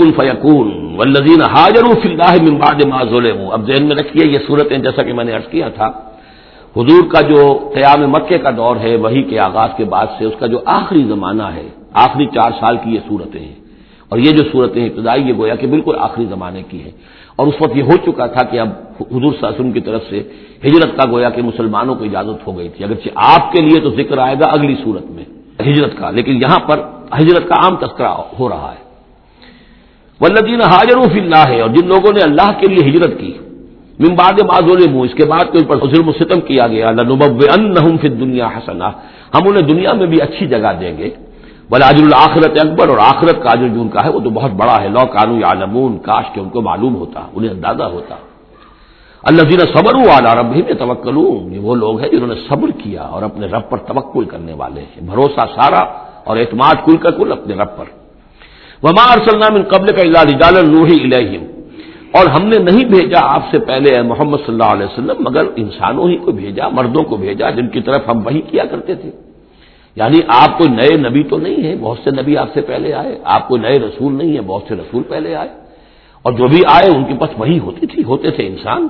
کن فیقون ولزین حاجر فی اللہ من بعد ما ظلموا. اب ذہن میں رکھیے یہ صورتیں جیسا کہ میں نے عرض کیا تھا، حضور کا جو قیام مکے کا دور ہے، وہی کے آغاز کے بعد سے اس کا جو آخری زمانہ ہے، آخری چار سال کی یہ صورتیں ہیں۔ اور یہ جو صورتیں ابتدائی، یہ گویا کہ بالکل آخری زمانے کی ہیں۔ اور اس وقت یہ ہو چکا تھا کہ اب حضور وسلم کی طرف سے ہجرت کا گویا کہ مسلمانوں کو اجازت ہو گئی تھی۔ اگرچہ آپ کے لیے تو ذکر آئے گا اگلی صورت میں، ہجرت کا۔ لیکن یہاں پر ہجرت کا عام تذکرہ ہو رہا ہے۔ ولدین حاضر فی اللہ ہے اور جن لوگوں نے اللہ کے لیے ہجرت کی۔ ممباد معذور منہ اس کے بعد کوئی پر ظلم و ستم کیا گیا۔ لنبب فی دنیا حسنا ہم انہیں دنیا میں بھی اچھی جگہ دیں گے۔ بلاج الآخرت اکبر، اور آخرت کا جو جن کا ہے، وہ تو بہت بڑا ہے۔ لو قانو عالمون کاش کے ان کو معلوم ہوتا، انہیں اندازہ ہوتا۔ اللہ جین صبر والا رب ہی میں توکلوں یہ وہ لوگ ہیں جنہوں نے صبر کیا اور اپنے رب پر توکل کرنے والے ہیں۔ بھروسہ سارا اور اعتماد کل کا کل اپنے رب پر۔ وما ارسلام قبل کا اللہ نوحی الہم اور ہم نے نہیں بھیجا آپ سے پہلے محمد صلی اللہ علیہ وسلم، مگر انسانوں ہی کو بھیجا، مردوں کو بھیجا، جن کی طرف ہم وہی کیا کرتے تھے۔ یعنی آپ کوئی نئے نبی تو نہیں ہے بہت سے نبی آپ سے پہلے آئے، آپ کوئی نئے رسول نہیں ہے بہت سے رسول پہلے آئے۔ اور جو بھی آئے، ان کے پاس وہی ہوتی تھی، ہوتے تھے انسان۔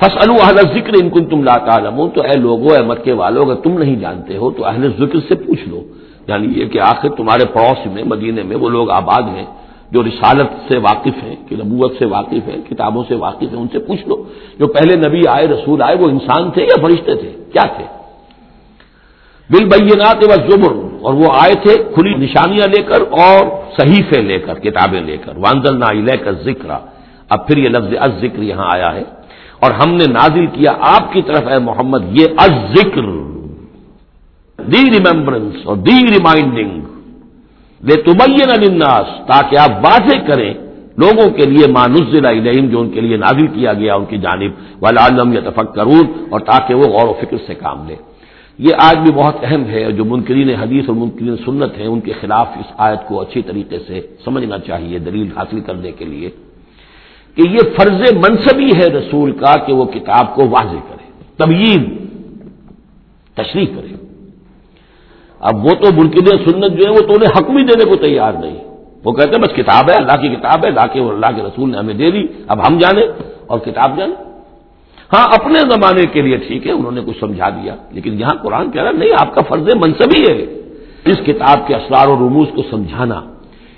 فص اہل ذکر ان کن تم لاتا تو اے لوگوں اے مکے والو، اگر تم نہیں جانتے ہو، تو اہل ذکر سے پوچھ لو۔ یعنی یہ کہ آخر تمہارے پڑوس میں، مدینے میں وہ لوگ آباد ہیں جو رسالت سے واقف ہیں، کہ نبوت سے واقف ہیں، کتابوں سے واقف ہیں، ان سے پوچھ لو، جو پہلے نبی آئے، رسول آئے، وہ انسان تھے یا فرشتے تھے؟ کیا تھے؟ بل بینات و زبر، اور وہ آئے تھے کھلی نشانیاں لے کر اور صحیفے لے کر، کتابیں لے کر۔ وانزل نا لے کر ذکر اب پھر یہ لفظ از ذکر یہاں آیا ہے۔ اور ہم نے نازل کیا آپ کی طرف، اے محمد، یہ از ذکر دی ریمبرنس اور دی ریمائنڈنگ دے تبین الناس تاکہ آپ واضح کریں لوگوں کے لیے مانزل علیہم جو ان کے لیے نازل کیا گیا ان کی جانب والا یا تفق اور تاکہ وہ غور و فکر سے کام لے یہ آج بھی بہت اہم ہے جو منکرین حدیث اور منکرین سنت ہیں، ان کے خلاف اس آیت کو اچھی طریقے سے سمجھنا چاہیے دلیل حاصل کرنے کے لیے کہ یہ فرض منصبی ہے رسول کا کہ وہ کتاب کو واضح کرے، تبیین، تشریح کرے۔ اب وہ تو منکرین سنت جو ہے وہ تو انہیں حق بھی دینے کو تیار نہیں۔ وہ کہتے ہیں بس کتاب ہے، اللہ کی کتاب ہے، اللہ کے اللہ کے رسول نے ہمیں دے دی، اب ہم جانے اور کتاب جانے ہاں اپنے زمانے کے لیے ٹھیک ہے، انہوں نے کچھ سمجھا دیا، لیکن یہاں قرآن کہہ رہا نہیں، آپ کا فرض منصبی ہے۔ اس کتاب کے اسرار و رموز کو سمجھانا،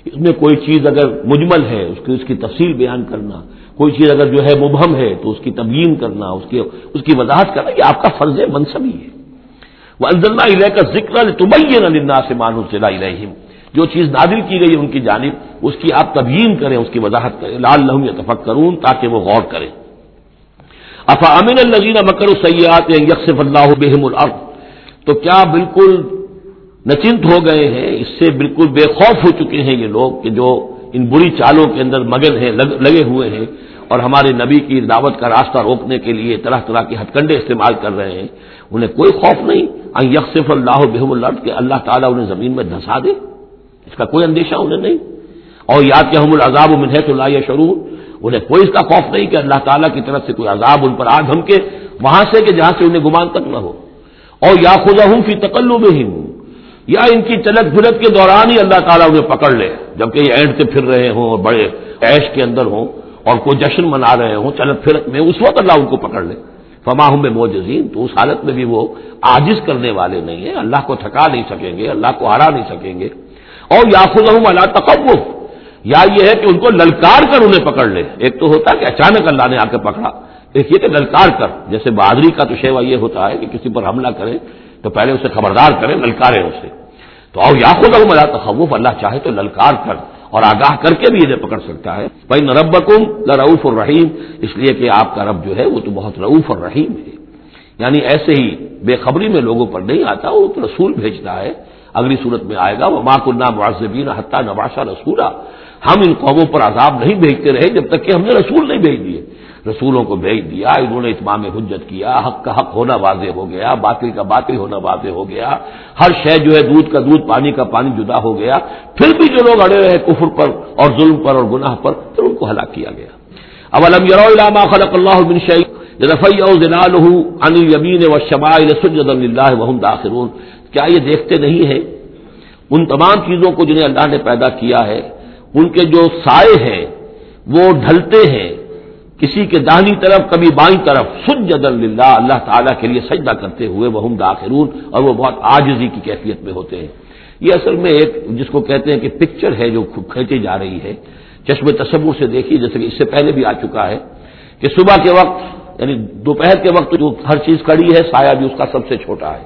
اس میں کوئی چیز اگر مجمل ہے، اس کی اس کی تفصیل بیان کرنا، کوئی چیز اگر جو ہے مبہم ہے، تو اس کی تبیین کرنا، اس کی اس کی وضاحت کرنا، یہ آپ کا فرض منصبی ہے۔ وہ انزلہ علیہ کا ذکر تبین اللہ سے مانو سے جو چیز نادل کی گئی ان کی جانب، اس کی آپ تبیین کریں، اس کی وضاحت کریں۔ لال لہم یا تفق کروں تاکہ وہ غور کریں۔ افا امین الزین مکر سیاحت یکسف اللہ بحم العرب تو کیا بالکل نچنت ہو گئے ہیں؟ اس سے بالکل بے خوف ہو چکے ہیں یہ لوگ کہ جو ان بری چالوں کے اندر مگن ہیں لگے ہوئے ہیں۔ اور ہمارے نبی کی دعوت کا راستہ روکنے کے لیے طرح طرح کے ہتھ کنڈے استعمال کر رہے ہیں، انہیں کوئی خوف نہیں۔ یکسف اللہ بحم العرب کہ اللہ تعالیٰ انہیں زمین میں دھسا دے۔ اس کا کوئی اندیشہ انہیں نہیں۔ اور یاد کہ ہم العذاب من ہے تو شرور انہیں کوئی اس کا خوف نہیں کہ اللہ تعالیٰ کی طرف سے کوئی عذاب ان پر آ دھمکے، وہاں سے کہ جہاں سے انہیں گمان تک نہ ہو۔ اور یا خدا ہوں فی تکلو میں ہی یا ان کی چلک پھرت کے دوران ہی اللہ تعالیٰ انہیں پکڑ لے، جبکہ یہ اینڈ سے پھر رہے ہوں اور بڑے ایش کے اندر ہوں۔ اور کوئی جشن منا رہے ہوں چلک پھرت میں اس وقت اللہ ان کو پکڑ لے۔ فما ہوں میں موجزین تو اس حالت میں بھی وہ عاجز کرنے والے نہیں ہیں۔ اللہ کو تھکا نہیں سکیں گے، اللہ کو ہرا نہیں سکیں گے۔ اور یا خدا ہوں اللہ تقوف۔ یا یہ ہے کہ ان کو للکار کر انہیں پکڑ لے۔ ایک تو ہوتا ہے کہ اچانک اللہ نے آ کے پکڑا۔ ایک یہ کہ للکار کر۔ جیسے بہادری کا تو شیوا یہ ہوتا ہے کہ کسی پر حملہ کرے تو پہلے اسے خبردار کرے للکارے اسے۔ تو اور یا خود اللہ تخوف اللہ چاہے تو للکار کر۔ اور آگاہ کر کے بھی انہیں پکڑ سکتا ہے۔ بھائی نرب کم رعوف الرحیم اس لیے کہ آپ کا رب جو ہے وہ تو بہت رعوف اور رحیم ہے۔ یعنی ایسے ہی بے خبری میں لوگوں پر نہیں آتا، وہ تو رسول بھیجتا ہے۔ اگلی صورت میں آئے گا وہ ماں کو معذبین حتیٰ نواشا رسولہ ہم ان قوموں پر عذاب نہیں بھیجتے رہے جب تک کہ ہم نے رسول نہیں بھیج دیے۔ رسولوں کو بھیج دیا، انہوں نے اتمام حجت کیا، حق کا حق ہونا واضح ہو گیا، باطل کا باطل ہونا واضح ہو گیا، ہر شے جو ہے دودھ کا دودھ، پانی کا پانی جدا ہو گیا، پھر بھی جو لوگ اڑے رہے کفر پر اور ظلم پر اور گناہ پر، پھر ان کو ہلاک کیا گیا۔ اب علم علامہ خلق اللہ بن شعیب رفیع عن یمین و شمائل سجد اللہ وحم داخرون۔ کیا یہ دیکھتے نہیں ہیں؟ ان تمام چیزوں کو جنہیں اللہ نے پیدا کیا ہے، ان کے جو سائے ہیں، وہ ڈھلتے ہیں کسی کے داہنی طرف، کبھی بائیں طرف سجد اللہ اللہ تعالیٰ کے لیے سجدہ کرتے ہوئے وہ ہم داخرون اور وہ بہت آجزی کی کیفیت میں ہوتے ہیں۔ یہ اصل میں ایک جس کو کہتے ہیں کہ پکچر ہے جو کھینچی جا رہی ہے۔ چشم تصور سے دیکھی جیسے کہ اس سے پہلے بھی آ چکا ہے کہ صبح کے وقت یعنی دوپہر کے وقت جو ہر چیز کڑی ہے، سایہ بھی اس کا سب سے چھوٹا ہے۔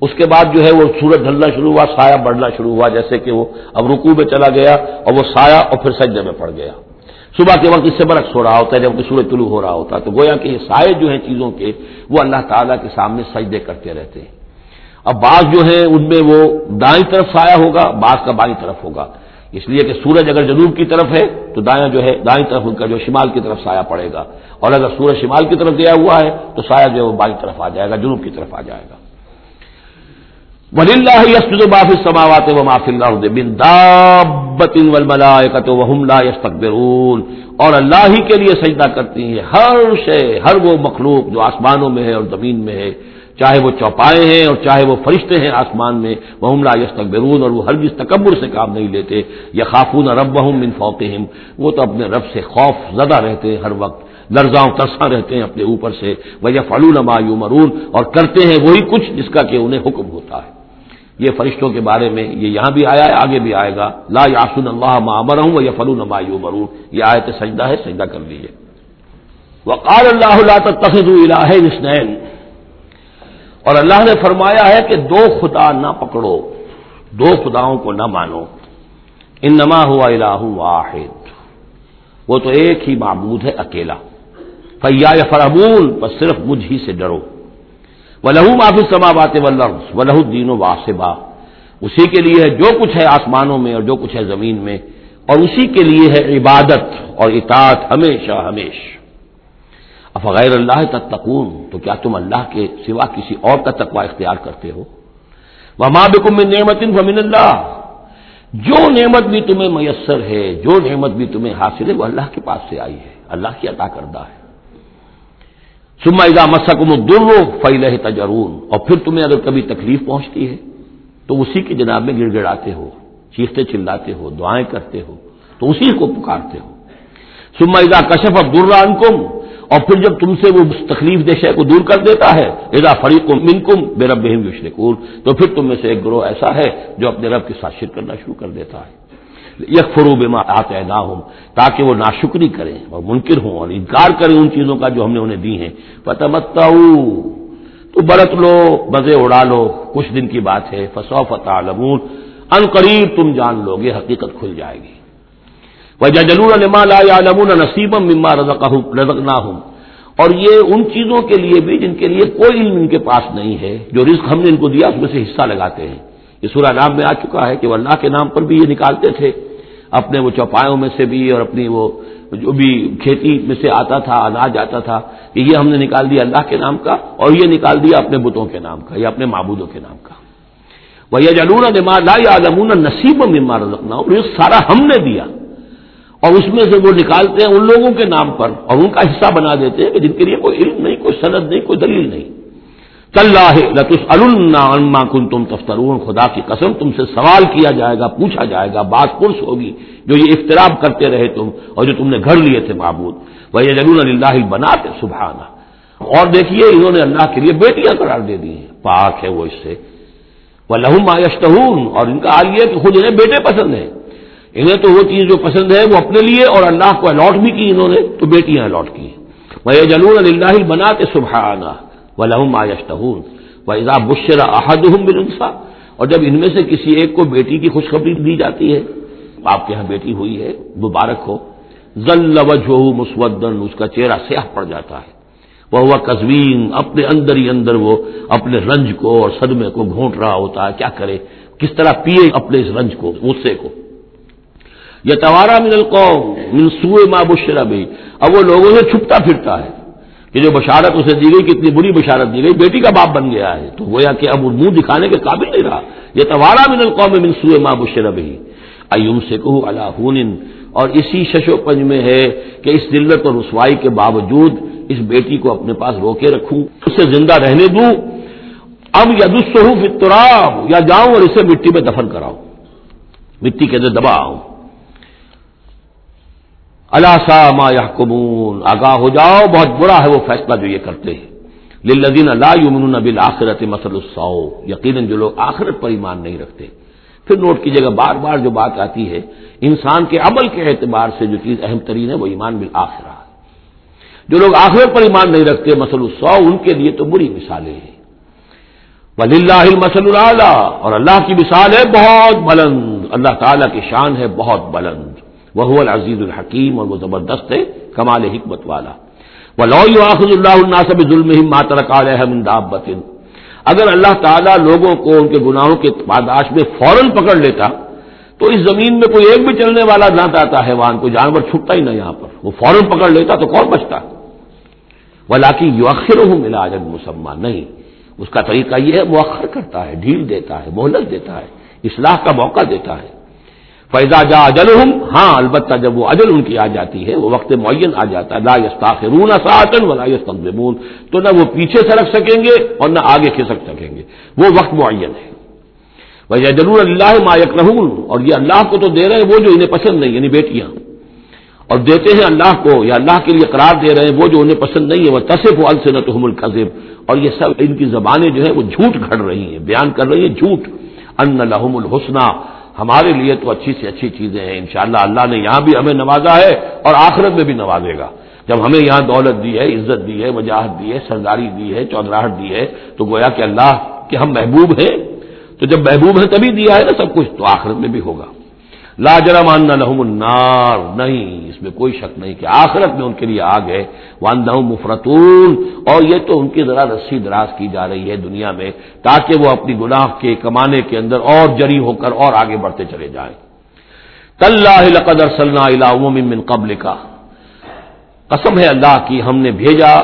اس کے بعد جو ہے وہ سورج ڈھلنا شروع ہوا، سایہ بڑھنا شروع ہوا، جیسے کہ وہ اب رکو میں چلا گیا اور وہ سایہ اور پھر سجدے میں پڑ گیا۔ صبح کے وقت اس سے برعکس ہو رہا ہوتا ہے، جب سورج طلوع ہو رہا ہوتا ہے۔ تو گویا کہ یہ سائے جو ہیں چیزوں کے، وہ اللہ تعالیٰ کے سامنے سجدے کرتے رہتے ہیں۔ اب بعض جو ہیں، ان میں وہ دائیں طرف سایہ ہوگا، بعض کا بائیں طرف ہوگا۔ اس لیے کہ سورج اگر جنوب کی طرف ہے، تو دائیں جو ہے، دائیں طرف ان کا جو شمال کی طرف سایہ پڑے گا۔ اور اگر سورج شمال کی طرف گیا ہوا ہے، تو سایہ جو ہے، وہ بائیں طرف آ جائے گا، جنوب کی طرف آ جائے گا۔ ولی اللہ یسد باف سماوات و معاف اللہ بن دابت وحم لا یستکبرون۔ اور اللہ ہی کے لیے سجدہ کرتی ہیں۔ ہر شے، ہر وہ مخلوق جو آسمانوں میں ہے اور زمین میں ہے، چاہے وہ چوپائے ہیں اور چاہے وہ فرشتے ہیں آسمان میں وہ لا یستکبرون اور وہ ہر جس تکبر سے کام نہیں لیتے۔ یا خافون رب من فوقہم۔ وہ تو اپنے رب سے خوف زدہ رہتے ہیں ہر وقت۔ لرزاؤں ترساں رہتے ہیں اپنے اوپر سے۔ وہ یا فلون مرون اور کرتے ہیں وہی کچھ جس کا کہ انہیں حکم ہوتا ہے۔ یہ فرشتوں کے بارے میں یہ یہاں بھی آیا ہے، آگے بھی آئے گا۔ لا یاسن اللہ معمر ہوں یا فلون مایو مرون یہ آئے تو سجدہ ہے، سجدہ کر لیجیے وقال اللہ تخذ الہ حسنین اور اللہ نے فرمایا ہے کہ دو خدا نہ پکڑو، دو خداؤں کو نہ مانو۔ ان نما ہوا الہ واحد۔ وہ تو ایک ہی معبود ہے، اکیلا۔ فیا فرمون بس صرف مجھ ہی سے ڈرو۔ وہ لہو معافی سما بات و لفظ و لہو دین و واسبا اسی کے لیے ہے جو کچھ ہے آسمانوں میں اور جو کچھ ہے زمین میں، اور اسی کے لیے ہے عبادت اور اطاعت ہمیشہ ہمیش۔ غیر اللہ تتقون، تو کیا تم اللہ کے سوا کسی اور کا تقوی اختیار کرتے ہو؟ وہ ماں بکم نعمت فمن اللہ جو نعمت بھی تمہیں میسر ہے، جو نعمت بھی تمہیں حاصل ہے، وہ اللہ کے پاس سے آئی ہے، اللہ کی عطا کردہ ہے۔ سما ادا مسکم در فیل تجرون۔ اور پھر تمہیں اگر کبھی تکلیف پہنچتی ہے، تو اسی کے جناب میں گڑ گڑاتے ہو، چیختے چلاتے ہو، دعائیں کرتے ہو، تو اسی کو پکارتے ہو۔ سما ادا کشف اب دران کم اور پھر جب تم سے وہ تکلیف دہ شے کو دور کر دیتا ہے ادا فریق من کم بے رب یشرکون، تو پھر تم میں سے ایک گروہ ایسا ہے جو اپنے رب کے ساتھ شرک کرنا شروع کر دیتا ہے۔ یک فروب آتے نہ ہوں تاکہ وہ ناشکری کریں اور منکر ہوں اور انکار کریں ان چیزوں کا جو ہم نے انہیں دی ہیں۔ پتہ تو برت لو مزے اڑا لو، کچھ دن کی بات ہے فسو فتح لمون ان قریب تم جان لو گے، حقیقت کھل جائے گی۔ وجہ جلون نما لا یا لمون نصیبم مما رزق رزق نہ ہوں اور یہ ان چیزوں کے لیے بھی جن کے لیے کوئی علم ان کے پاس نہیں ہے، جو رزق ہم نے ان کو دیا، اس میں سے حصہ لگاتے ہیں۔ یہ سورہ نام میں آ چکا ہے کہ وہ اللہ کے نام پر بھی یہ نکالتے تھے۔ اپنے وہ چوپایوں میں سے بھی اور اپنی وہ جو بھی کھیتی میں سے آتا تھا، اناج آتا تھا، کہ یہ ہم نے نکال دیا اللہ کے نام کا اور یہ نکال دیا اپنے بتوں کے نام کا، یا اپنے معبودوں کے نام کا۔ وہ یہ جلون لا یا علمون نصیب مما رکھنا اور یہ سارا ہم نے دیا۔ اور اس میں سے وہ نکالتے ہیں ان لوگوں کے نام پر اور ان کا حصہ بنا دیتے ہیں کہ جن کے لیے کوئی علم نہیں، کوئی سند نہیں، کوئی دلیل نہیں۔ لتس الما کن تم تفترون، خدا کی قسم تم سے سوال کیا جائے گا، پوچھا جائے گا، بات پرس ہوگی جو یہ اختراب کرتے رہے تم اور جو تم نے گھر لیے تھے معبود۔ وہ یہ جلون اللہ بنا بناتے سبحانہ اور دیکھیے، انہوں نے اللہ کے لیے بیٹیاں قرار دے دی ہیں۔ پاک ہے وہ اس سے۔ وہ لہم آیشتہون اور ان کا حال یہ کہ خود انہیں بیٹے پسند ہیں۔ انہیں تو وہ چیز جو پسند ہے، وہ اپنے لیے اور اللہ کو الاٹ بھی کی انہوں نے، تو بیٹیاں الاٹ کی۔ وہ جلون اللہ بنا بناتے سبحانہ و لہم آیشتہون و اضا بشرا احد اور جب ان میں سے کسی ایک کو بیٹی کی خوشخبری دی جاتی ہے آپ کے یہاں بیٹی ہوئی ہے، مبارک ہو ذل وجہ مسودن، اس کا چہرہ سیاہ پڑ جاتا ہے۔ وہ ہوا قزوین اپنے اندر ہی اندر وہ اپنے رنج کو اور صدمے کو گھونٹ رہا ہوتا ہے، کیا کرے؟ کس طرح پیے اپنے اس رنج کو، غصے کو۔ یہ توارا من القوم، من سوئے ماں بشرا بھی اب وہ لوگوں سے چھپتا پھرتا ہے۔ کہ جو بشارت اسے دی گئی، کتنی بری بشارت دی گئی، بیٹی کا باپ بن گیا ہے۔ تو گویا کہ اب منہ دکھانے کے قابل نہیں رہا۔ یہ توارا من القوم من سوئے ماں بشرب ہی ایوم سے کہو اللہ اور اسی ششو پنج میں ہے کہ اس دلت اور رسوائی کے باوجود اس بیٹی کو اپنے پاس روکے رکھوں، اسے زندہ رہنے دوں۔ اب یدوسحف اتراب یا جاؤں اور اسے مٹی میں دفن کراؤں۔ مٹی کے اندر دبا آؤں اللہ سا ما یحکمون آگاہ ہو جاؤ، بہت برا ہے وہ فیصلہ جو یہ کرتے ہیں۔ للذین لا یؤمنون بالآخرۃ مثل السوء یقیناً جو لوگ آخرت پر ایمان نہیں رکھتے۔ پھر نوٹ کیجیے گا، بار بار جو بات آتی ہے، انسان کے عمل کے اعتبار سے جو چیز اہم ترین ہے وہ ایمان بالآخرہ۔ ہے جو لوگ آخرت پر ایمان نہیں رکھتے مسل السو ان کے لیے تو بری مثالیں ہیں۔ ولی اللہ مسل اور اللہ کی مثال ہے بہت بلند۔ اللہ تعالیٰ کی شان ہے بہت بلند۔ وہ العزیز الحکیم اور وہ زبردست ہے کمال حکمت والا وہ لو اللہ الناصب ظلم ماترک بطن اگر اللہ تعالیٰ لوگوں کو ان کے گناہوں کے پاداش میں فوراً پکڑ لیتا، تو اس زمین میں کوئی ایک بھی چلنے والا نہ آتا ہے وہاں کو جانور چھٹتا ہی نہ یہاں پر. وہ فوراً پکڑ لیتا تو کون بچتا؟ ولاقی یوخر ہوں ملا اجن مسلمان نہیں، اس کا طریقہ یہ ہے، مؤخر کرتا ہے، ڈھیل دیتا ہے، مہلت دیتا ہے، اصلاح کا موقع دیتا ہے۔ فیضا جا اجل ہاں البتہ جب وہ اجل ان کی آ جاتی ہے، وہ وقت معین آ جاتا ہے، لا یستاخرون ساعتن ولا یستقدمون تو نہ وہ پیچھے سرک سکیں گے اور نہ آگے کھسک سکیں گے۔ وہ وقت معین ہے۔ بھائی ضرور اللہ مایک رہون اور یہ اللہ کو تو دے رہے ہیں وہ جو انہیں پسند نہیں یعنی بیٹیاں۔ اور دیتے ہیں اللہ کو، یا اللہ کے لیے قرار دے رہے ہیں وہ جو انہیں پسند نہیں ہے۔ وہ تصف السنت القذب اور یہ سب ان کی زبانیں جو ہے وہ جھوٹ گھڑ رہی ہیں، بیان کر رہی ہیں جھوٹ۔ ان لحم الحسنہ ہمارے لیے تو اچھی سے اچھی چیزیں ہیں، انشاءاللہ اللہ نے یہاں بھی ہمیں نوازا ہے اور آخرت میں بھی نوازے گا۔ جب ہمیں یہاں دولت دی ہے، عزت دی ہے، وجاہت دی ہے، سرداری دی ہے چودراہٹ دی ہے، تو گویا کہ اللہ کے ہم محبوب ہیں۔ تو جب محبوب ہیں تبھی دیا ہے نا سب کچھ، تو آخرت میں بھی ہوگا۔ لا جرمان لحم النار. نہیں، اس میں کوئی شک نہیں کہ آخرت میں ان کے لیے آگ ہے. واندہ مفرتون اور یہ تو ان کی ذرا رسی دراز کی جا رہی ہے دنیا میں، تاکہ وہ اپنی گناہ کے کمانے کے اندر اور جری ہو کر اور آگے بڑھتے چلے جائیں. طلّہ من قبل کا قسم ہے اللہ کی، ہم نے بھیجا.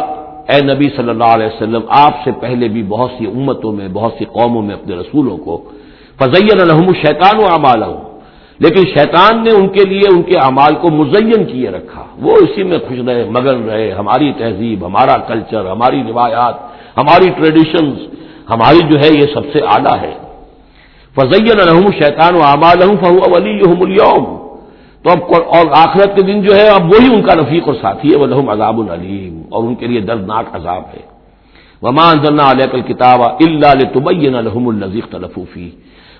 اے نبی صلی اللہ علیہ وسلم، آپ سے پہلے بھی بہت سی امتوں میں، بہت سی قوموں میں اپنے رسولوں کو. فضی الحم شیطان و لیکن شیطان نے ان کے لیے ان کے اعمال کو مزین کیے رکھا۔ وہ اسی میں خوش رہے مگن رہے۔ ہماری تہذیب، ہمارا کلچر ہماری روایات، ہماری ٹریڈیشنز ہماری جو ہے یہ سب سے اعلیٰ ہے۔ فضین الحم شیطان و اعمال فہو ولی اليوم۔ تو اب اور آخرت کے دن جو ہے اب وہی ان کا رفیق اور ساتھی ہے۔ وہ لحم عذاب العلیم اور ان کے لیے دردناک عذاب ہے۔ ومان ضلع علیہ کل کتاب اللہ تبین الحم النزیق تلفوفی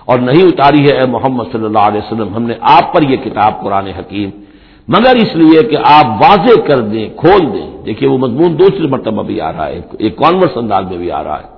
اور نہیں اتاری ہے، اے محمد صلی اللہ علیہ وسلم، ہم نے آپ پر یہ کتاب قرآن حکیم۔ مگر اس لیے کہ آپ واضح کر دیں، کھول دیں۔ دیکھیے، وہ مضمون دوسری مرتبہ بھی آ رہا ہے، ایک کانورس انداز میں بھی آ رہا ہے۔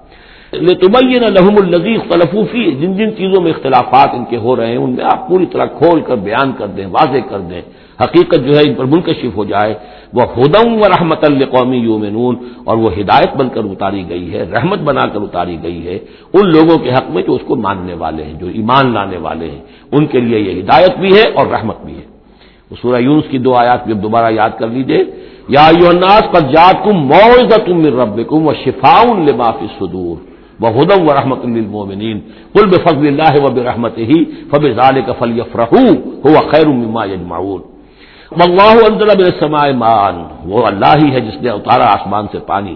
تمین لحم النزیف تلفوفی جن جن چیزوں میں اختلافات ان کے ہو رہے ہیں، ان میں آپ پوری طرح کھول کر بیان کر دیں، واضح کر دیں۔ حقیقت جو ہے ان پر منکشف ہو جائے۔ وہ ہدم و رحمت القومی یومنون اور وہ ہدایت بن کر اتاری گئی ہے، رحمت بنا کر اتاری گئی ہے۔ ان لوگوں کے حق میں جو اس کو ماننے والے ہیں، جو ایمان لانے والے ہیں، ان کے لیے یہ ہدایت بھی ہے اور رحمت بھی ہے۔ وہ سورہ یونس کی دو آیات بھی دوبارہ یاد کر لیجیے یا یوناس پر جات کم معاوضہ تم رب کم و شفاؤن لبافی صدور وہ ہدم و رحمت المومنین کل بفضل اللہ و برحمت ہی فب ظال کا فل یفرح ہو خیر مما یجمعون۔ اللہ انزل سمائے مان وہ اللہ ہی ہے جس نے اتارا آسمان سے پانی.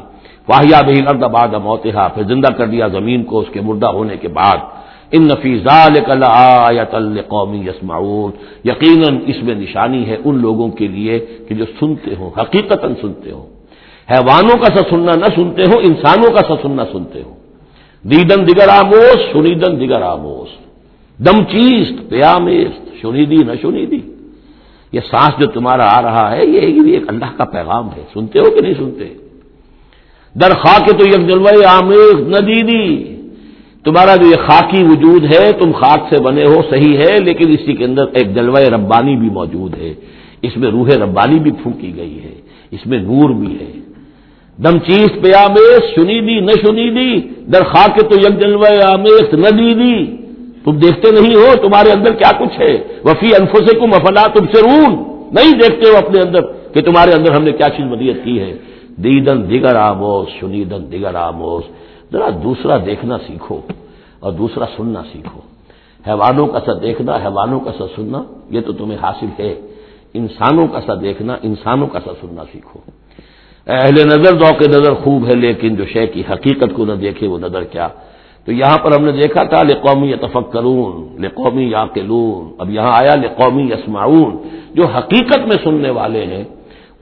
واہیا بہی ارد آباد موتحا پھر زندہ کر دیا زمین کو اس کے مردہ ہونے کے بعد. ان نفیزہ قومی یسمعون یقیناً اس میں نشانی ہے ان لوگوں کے لیے کہ جو سنتے ہوں حقیقت سنتے ہوں. حیوانوں کا سا سننا نہ سنتے ہو انسانوں کا سا سننا سنتے ہو دیدن دیگر آموز سنیدن دیگر آموز. دم چیست پیامیست شنیدی نہ شنیدی. یہ سانس جو تمہارا آ رہا ہے، یہ بھی ایک اللہ کا پیغام ہے۔ سنتے ہو کہ نہیں سنتے؟ در خاک تو یک جلوہ آمیز ندیدی۔ تمہارا جو یہ خاکی وجود ہے، تم خاک سے بنے ہو، صحیح ہے، لیکن اسی کے اندر ایک جلوہ ربانی بھی موجود ہے۔ اس میں روح ربانی بھی پھونکی گئی ہے، اس میں نور بھی ہے۔ دم چیز پہ آمیز سنی دی نہ سنی دی در خاک تو یک جلوہ آمیز نہ تم دیکھتے نہیں ہو تمہارے اندر کیا کچھ ہے؟ وفی انفوں سے کم افلا تم سے رون نہیں دیکھتے ہو اپنے اندر کہ تمہارے اندر ہم نے کیا چیز مدیت کی ہے؟ دیدن دیگر آموز، شنیدن دیگر آموز۔ ذرا دوسرا دیکھنا سیکھو اور دوسرا سننا سیکھو۔ حیوانوں کا سا دیکھنا، حیوانوں کا سا سننا، یہ تو تمہیں حاصل ہے۔ انسانوں کا سا دیکھنا، انسانوں کا سا سننا سیکھو۔ اہل نظر، ذوق نظر خوب ہے، لیکن جو شے کی حقیقت کو نہ دیکھے وہ نظر کیا؟ تو یہاں پر ہم نے دیکھا تھا لقومی تفکرون لقومی یا اب یہاں آیا لقومی یسمعون، جو حقیقت میں سننے والے ہیں،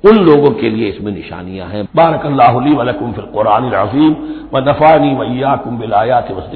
ان لوگوں کے لیے اس میں نشانیاں ہیں۔ بارک اللہ علی ولکم فی القرآن العظیم و دفاع ویاکم بالآیات بلایات وسط